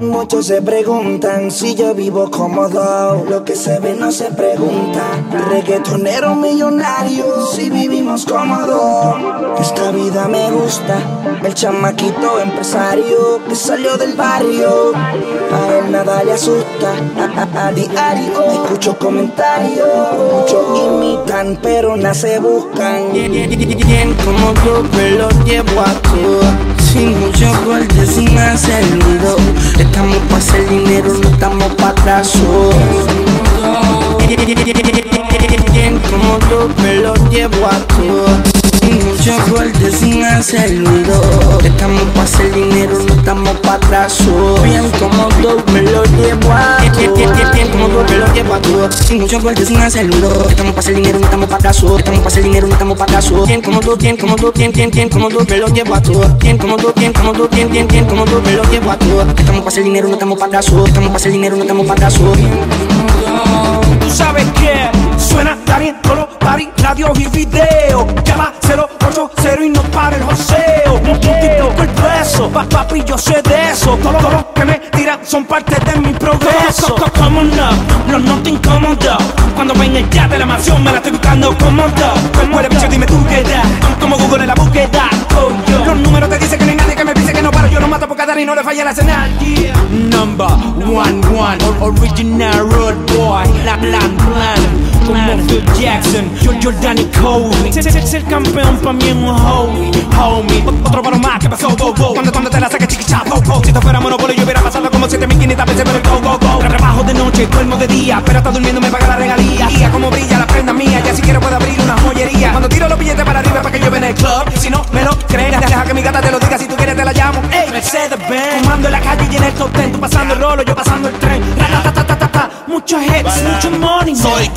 Muchos se preguntan si yo vivo cómodo. Lo que se ve no se pregunta. Reggaetonero millonario, si vivimos cómodo. Esta vida me gusta. El chamaquito empresario que salió del barrio. A él nada le asusta. A, diario escucho comentarios. Muchos imitan, pero nada se buscan. Bien como yo me lo llevo a todo estamos pa' atrás. Bien como yo me lo llevo a todo fuerte sin hacer ruido. Estamos pa' hacer dinero, no estamos pa' atrás. Bien como tú me lo llevo a Bien como tú me lo llevo a todo. Sin mucho fuerte sin hacer ruido. Estamos pa' hacer dinero, no estamos pa' atrás. Estamos pa' hacer dinero, no estamos pa' atrás. Bien como tú, bien como tú, bien, bien, bien como tú me lo llevo a todo. Bien como tú, bien como tú, bien, bien, bien como tú me lo llevo a todo. Estamos pa' hacer dinero, no estamos pa' atrás. Estamos pa' hacer dinero, no estamos pa' atrás. Tú sabes que suena bien todo party, radio y video. Llama 080 y no para el joseo. Multiplico el peso, pa papi, yo sé de eso. Todo, lo que me tiran son parte de mi progreso. Como no, no, no te incomodo. Cuando venga ya de la mansión, me la estoy buscando como Como el bicho, dime tú qué da. Como Google en la búsqueda. Oh. Los números te dicen que no hay nadie que me dice que no paro. Yo no mato por cada y no le falla la señal. Number one, one, original road boy. La como Phil Jackson, Danny Kobe. Ser, campeón pa' mí es un homie, homie. Otro paro más que pasó, go, go. Cuando, cuando te la saca chiquicha, go, go. Si te fuera monopolio, yo hubiera pasado como 7500 veces por el go, go, go. Trabajo de noche, duermo de día, pero hasta durmiendo me paga la regalía. Y como brilla la prenda mía, ya si quiero puedo abrir una joyería. Cuando tiro los billetes para arriba para que yo en el club. Si no me lo crees, deja que mi gata te lo diga. Si tú quieres, te la llamo. Ey, Mercedes Benz. Fumando en la calle y en el top ten. Tú pasando el rolo, yo pasando el tren. Muchos hits, mucho money. Soy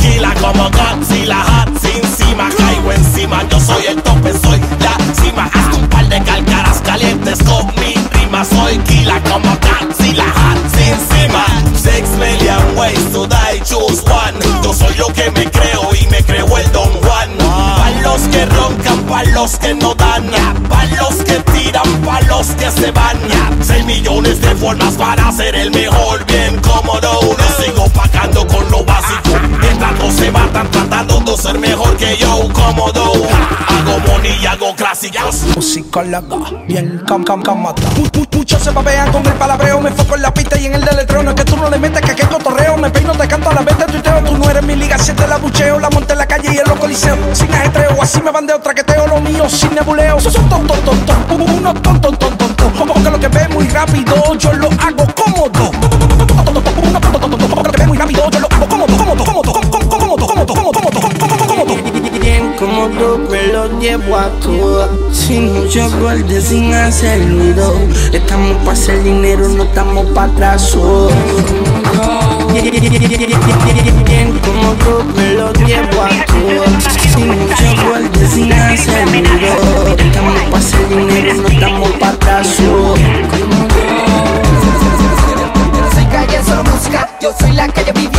como Godzilla, hot encima, caigo encima. Yo soy el tope, soy la cima. Haz un par de calcaras calientes con mi rima. Soy Kila como Godzilla, hot encima. Six million ways to die, choose one. Yo soy lo que me creo y me creo el Don Juan. Pa' los que roncan, pa' los que no dan. Pa' los que tiran, pa' los que se van. Seis millones de formas para ser el mejor, bien cómodo. No sigo pagando cómodo. Hago money y hago clásicos. Musicóloga, bien cam cam camata. Muchos se papean con el palabreo. Me enfoco en la pista y en el deletreo. No es que tú no le metes que aquel cotorreo. Me peino, te canto a la de tuiteo. Tú no eres mi liga, siete la bucheo. La monte en la calle y en los coliseos. Sin ajetreo, así me van de otra que teo lo mío sin nebuleo. Son tontos, tontos, unos tontos, tontos, tontos. Porque lo que ve muy rápido, yo lo hago lo llevo a todo. Sin mucho corte, sin hacer ruido. Estamos para hacer dinero, no estamos para atrás. Bien cómodo, me lo llevo a todo. Sin mucho corte, sin hacer ruido. Estamos para hacer dinero, no estamos para atrás. soy calle, solo música, yo soy la calle viviente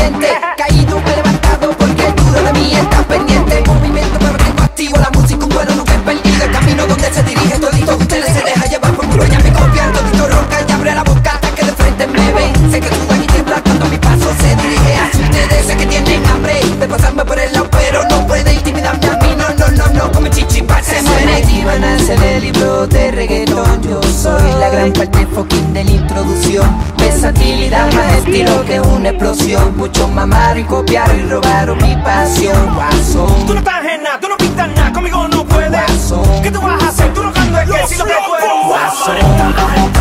fucking de la introducción. Versatilidad más estilo que una explosión. Mucho mamar y copiar y robaron mi pasión. Guasón. Tú no estás en nada, tú no pintas nada, conmigo no puedes. Guasón. ¿Qué tú vas a hacer? Tú no cantas el que si lo que puedes Guasón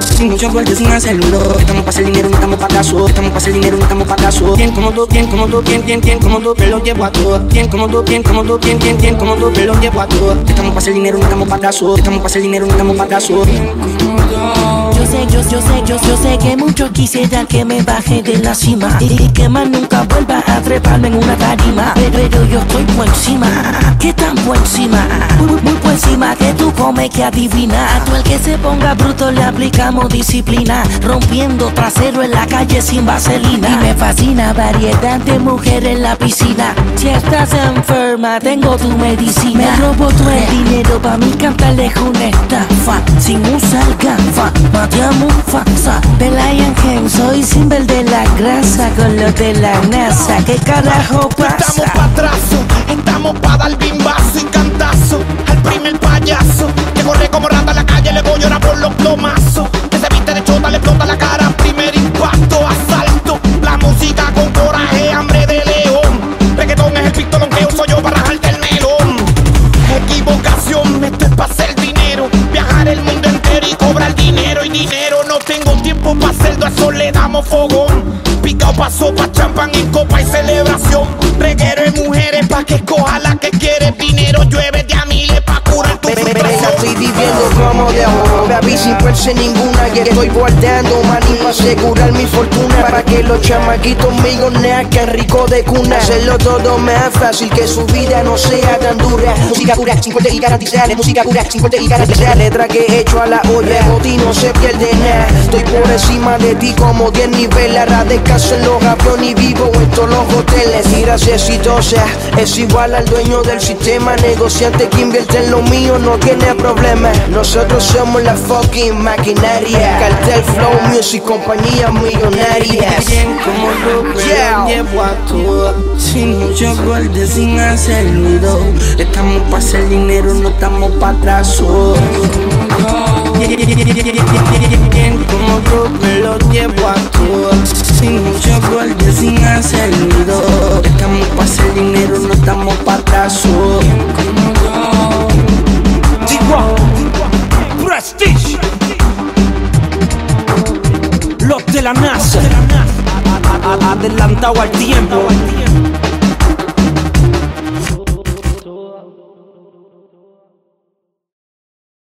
Sin mucho golpe, sin hacerlo. Estamos para hacer dinero, no estamos para caso. Estamos para hacer dinero, no estamos para caso. Bien cómodo, bien cómodo, bien, bien, bien cómodo, te lo llevo a todo. Bien cómodo, bien cómodo, bien, bien, bien cómodo, te lo llevo a todo. Estamos para hacer dinero, no estamos para caso. Estamos para hacer dinero, no estamos para caso. Yo sé, yo, yo sé, yo, yo sé que muchos quisieran que me baje de la cima y que más nunca vuelva a treparme en una tarima. Pero, yo estoy por encima, ¿qué tan por encima? Muy, muy por encima que tú comes que adivina. A todo el que se ponga bruto le aplicamos disciplina, rompiendo trasero en la calle sin vaselina. Y me fascina variedad de mujeres en la piscina. Si estás enferma, tengo tu medicina. Me robo todo el dinero pa' mí cantarle una estafa sin usar gafa. Matiamo faxa de Lion King, soy símbolo de la grasa con lo de la NASA. ¿Qué carajo pasa? Estamos pa' atraso, estamos pa' dar bimbazo y cantazo al primer payaso que corre como rata en la calle, le voy a llorar por los plomazos. Que se viste de chota, le explota la cara, primer impacto, asalto. La música con coraje, hambre de león. Reggaetón es el pistolón que uso yo para rajarte el melón. Equivocación, esto es pa' hacer dinero. Viajar el mundo entero y cobrar dinero y dinero. No tengo tiempo pa' hacerlo, a eso le damos fogón. Pa' sopa, champán y copa y celebración. Reguero y mujeres pa' que escoja la que quiere. Dinero llueve de a miles pa' curar tu Estoy viviendo como de oro, baby sin ninguna Que estoy guardando money para asegurar mi fortuna. Para que los chamaquitos míos nazcan rico de cuna. Hacerlo todo más fácil, que su vida no sea tan dura. Música pura, sin corte y garantizar Música pura, sin corte y garantizar Letra que he hecho a la olla, boti no se pierde nada. Estoy por encima de ti como 10 niveles. Descanso en los aviones y vivo en todos los hoteles. Giras exitosa, es igual al dueño del sistema. Negociante que invierte en lo mío no tiene problema Nosotros somos la fucking maquinaria. Cartel Flow Music, compañía millonaria. Bien como lo Yeah. llevo a todo Sin mucho golpe, sin hacer ruido. Estamos para hacer dinero, no estamos para atrás oh. Bien como yo me lo llevo a todo Sin mucho golpe, sin hacer ruido. Estamos para hacer dinero, no estamos para atrás los de la NASA, adelantado al tiempo.